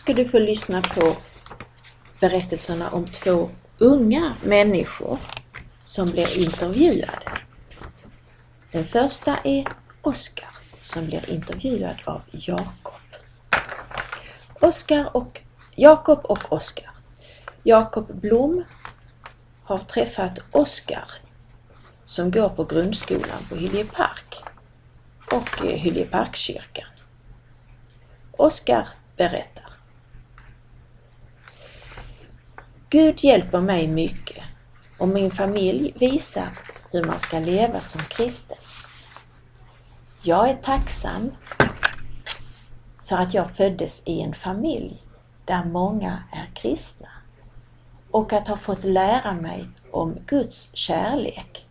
Nu ska du få lyssna på berättelserna om två unga människor som blir intervjuade. Den första är Oskar som blir intervjuad av Jakob. Oskar och Jakob och Oskar. Jakob Blom har träffat Oskar som går på grundskolan på Hylje Park och eh, Hylje Parkkyrkan. Oskar berättar. Gud hjälper mig mycket och min familj visar hur man ska leva som kristen. Jag är tacksam för att jag föddes i en familj där många är kristna och att ha fått lära mig om Guds kärlek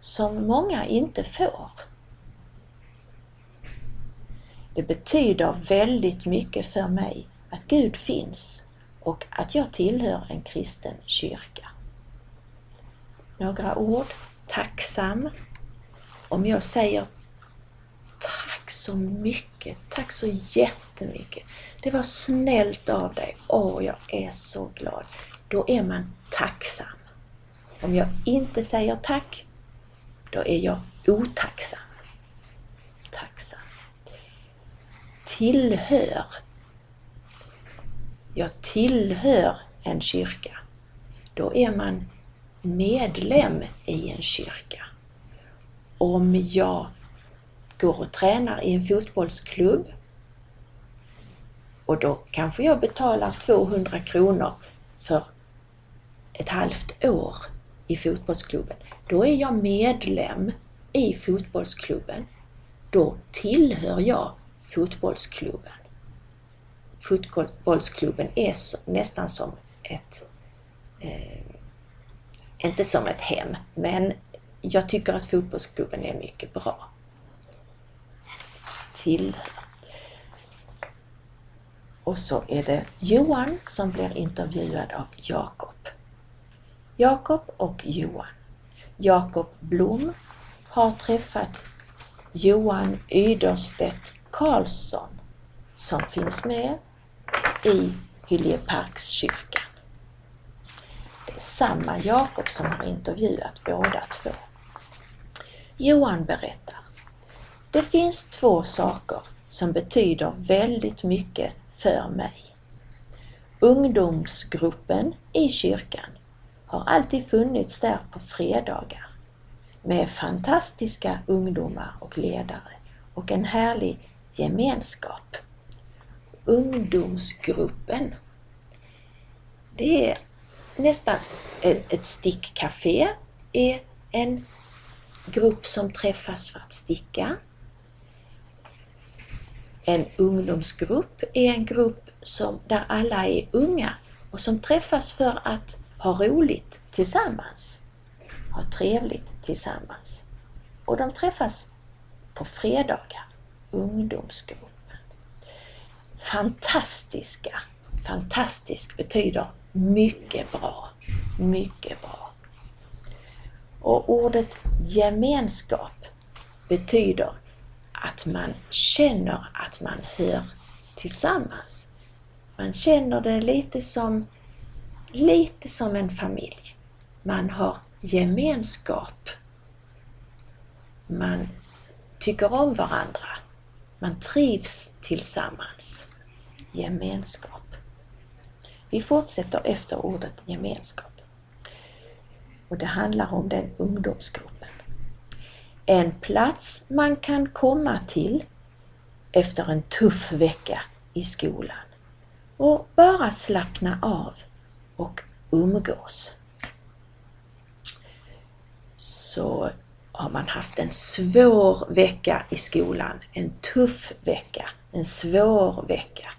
som många inte får. Det betyder väldigt mycket för mig att Gud finns och att jag tillhör en kristen kyrka. Några ord. Tacksam. Om jag säger Tack så mycket, tack så jättemycket. Det var snällt av dig. Åh, jag är så glad. Då är man tacksam. Om jag inte säger tack, då är jag otacksam. Tacksam. Tillhör. Jag tillhör en kyrka. Då är man medlem i en kyrka. Om jag går och tränar i en fotbollsklubb och då kanske jag betalar 200 kronor för ett halvt år i fotbollsklubben. Då är jag medlem i fotbollsklubben. Då tillhör jag fotbollsklubben. Fotbollsklubben är nästan som ett, eh, inte som ett hem, men jag tycker att fotbollsklubben är mycket bra. Till. Och så är det Johan som blir intervjuad av Jakob. Jakob och Johan. Jakob Blom har träffat Johan Yderstedt Karlsson som finns med i Hyljeparkskyrkan. Det är samma Jakob som har intervjuat båda två. Johan berättar. Det finns två saker som betyder väldigt mycket för mig. Ungdomsgruppen i kyrkan har alltid funnits där på fredagar med fantastiska ungdomar och ledare och en härlig gemenskap. Ungdomsgruppen. Det är nästan ett stickcafé, är en grupp som träffas för att sticka. En ungdomsgrupp är en grupp som, där alla är unga och som träffas för att ha roligt tillsammans, ha trevligt tillsammans. Och de träffas på fredagar, ungdomsgruppen. Fantastiska, fantastisk betyder mycket bra, mycket bra. Och ordet gemenskap betyder att man känner att man hör tillsammans. Man känner det lite som, lite som en familj. Man har gemenskap. Man tycker om varandra. Man trivs tillsammans. Gemenskap. Vi fortsätter efter ordet gemenskap. Och det handlar om den ungdomsgruppen. En plats man kan komma till efter en tuff vecka i skolan och bara slappna av och umgås. Så har man haft en svår vecka i skolan, en tuff vecka, en svår vecka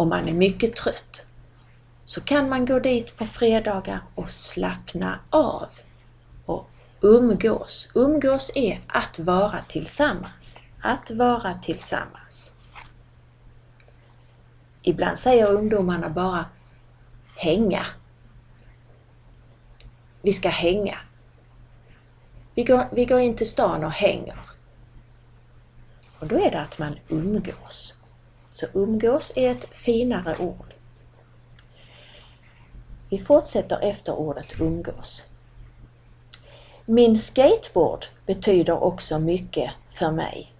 och man är mycket trött så kan man gå dit på fredagar och slappna av och umgås. Umgås är att vara tillsammans. Att vara tillsammans. Ibland säger ungdomarna bara hänga. Vi ska hänga. Vi går, vi går in till stan och hänger. Och då är det att man umgås. Så umgås är ett finare ord. Vi fortsätter efter ordet umgås. Min skateboard betyder också mycket för mig.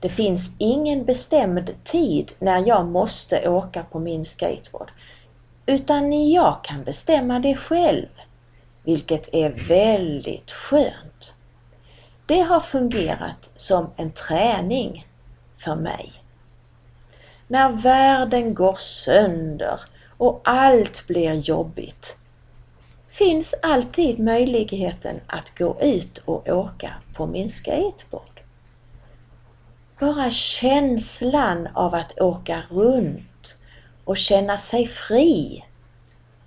Det finns ingen bestämd tid när jag måste åka på min skateboard, utan jag kan bestämma det själv, vilket är väldigt skönt. Det har fungerat som en träning för mig. När världen går sönder och allt blir jobbigt finns alltid möjligheten att gå ut och åka på min skateboard. Bara känslan av att åka runt och känna sig fri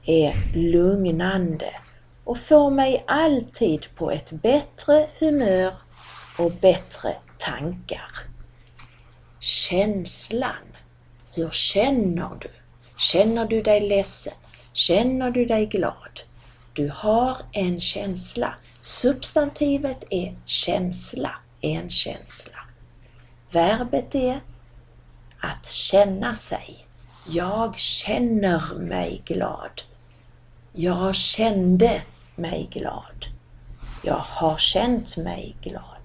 är lugnande och får mig alltid på ett bättre humör och bättre tankar. Känslan. Hur känner du? Känner du dig ledsen? Känner du dig glad? Du har en känsla. Substantivet är känsla, en känsla. Verbet är att känna sig. Jag känner mig glad. Jag kände mig glad. Jag har känt mig glad.